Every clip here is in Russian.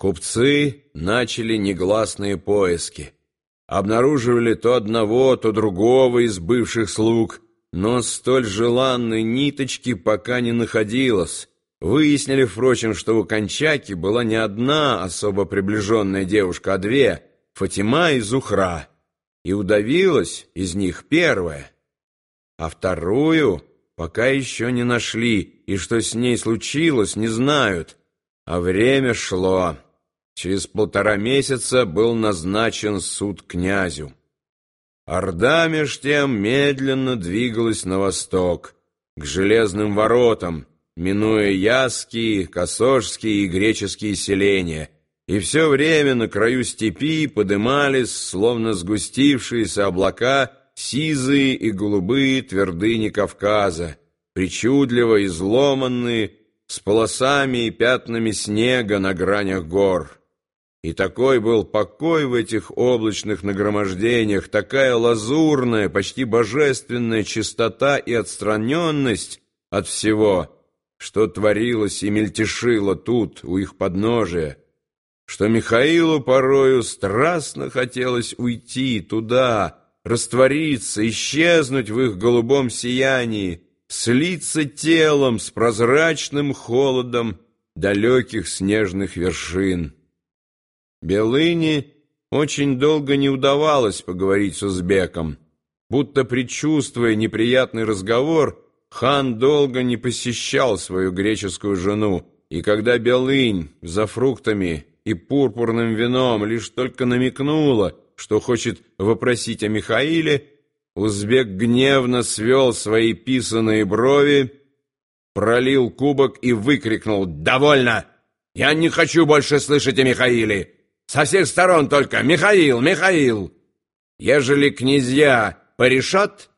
Купцы начали негласные поиски. Обнаруживали то одного, то другого из бывших слуг, но столь желанной ниточки пока не находилось. Выяснили, впрочем, что у Кончаки была не одна особо приближенная девушка, а две — Фатима и Зухра. И удавилась из них первая. А вторую пока еще не нашли, и что с ней случилось, не знают. А время шло. Через полтора месяца был назначен суд князю. Орда меж тем медленно двигалась на восток, к железным воротам, минуя яские, косожские и греческие селения, и все время на краю степи подымались, словно сгустившиеся облака, сизые и голубые твердыни Кавказа, причудливо изломанные, с полосами и пятнами снега на гранях гор. И такой был покой в этих облачных нагромождениях, такая лазурная, почти божественная чистота и отстраненность от всего, что творилось и мельтешило тут, у их подножия, что Михаилу порою страстно хотелось уйти туда, раствориться, исчезнуть в их голубом сиянии, слиться телом с прозрачным холодом далеких снежных вершин. Белыне очень долго не удавалось поговорить с узбеком. Будто предчувствуя неприятный разговор, хан долго не посещал свою греческую жену, и когда Белынь за фруктами и пурпурным вином лишь только намекнула, что хочет вопросить о Михаиле, узбек гневно свел свои писаные брови, пролил кубок и выкрикнул «Довольно! Я не хочу больше слышать о Михаиле!» Со всех сторон только «Михаил! Михаил!» Ежели князья порешат,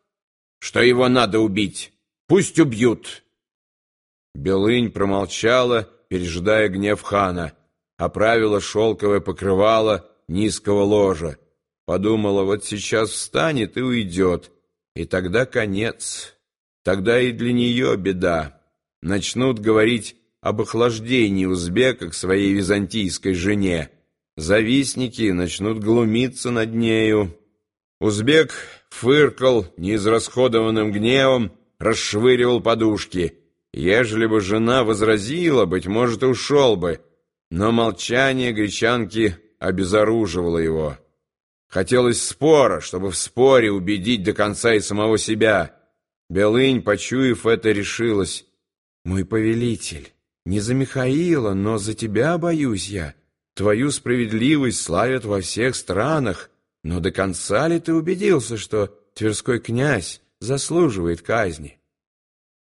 что его надо убить, пусть убьют. Белынь промолчала, пережидая гнев хана, оправила шелковое покрывало низкого ложа. Подумала, вот сейчас встанет и уйдет, и тогда конец. Тогда и для нее беда. Начнут говорить об охлаждении узбека к своей византийской жене, завистники начнут глумиться над нею. Узбек фыркал неизрасходованным гневом, расшвыривал подушки. Ежели бы жена возразила, быть может, ушел бы, но молчание гречанки обезоруживало его. Хотелось спора, чтобы в споре убедить до конца и самого себя. Белынь, почуяв это, решилась. «Мой повелитель, не за Михаила, но за тебя боюсь я». Твою справедливость славят во всех странах, но до конца ли ты убедился, что Тверской князь заслуживает казни?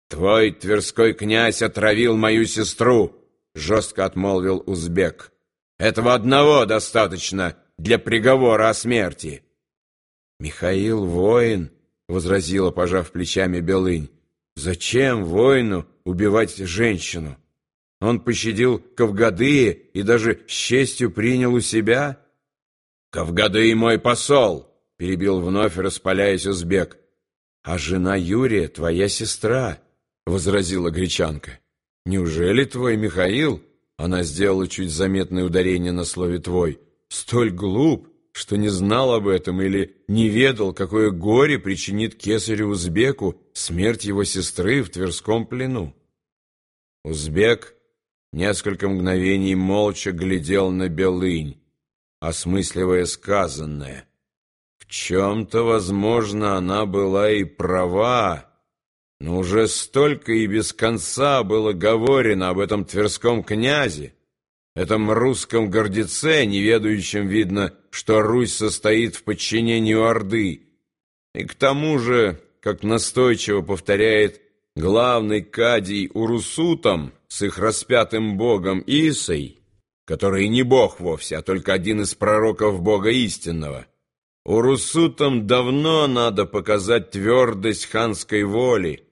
Твой Тверской князь отравил мою сестру, жестко отмолвил узбек. Этого одного достаточно для приговора о смерти. Михаил воин, возразила, пожав плечами Белынь. Зачем воину убивать женщину? Он пощадил Кавгадыя и даже с честью принял у себя? «Кавгадый мой посол!» — перебил вновь, распаляясь узбек. «А жена Юрия твоя сестра», — возразила гречанка. «Неужели твой Михаил?» Она сделала чуть заметное ударение на слове «твой». «Столь глуп, что не знал об этом или не ведал, какое горе причинит кесарю Узбеку смерть его сестры в Тверском плену». Узбек несколько мгновений молча глядел на Белынь, осмысливая сказанное. В чем-то, возможно, она была и права, но уже столько и без конца было говорено об этом тверском князе, этом русском гордеце, не ведающем, видно, что Русь состоит в подчинении Орды, и к тому же, как настойчиво повторяет главный кадий Урусутам с их распятым богом Исой, который не бог вовсе, а только один из пророков бога истинного, Урусутам давно надо показать твердость ханской воли,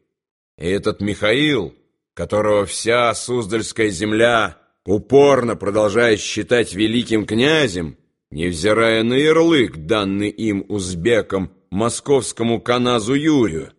и этот Михаил, которого вся Суздальская земля упорно продолжает считать великим князем, невзирая на ярлык, данный им узбекам, московскому каназу Юрию,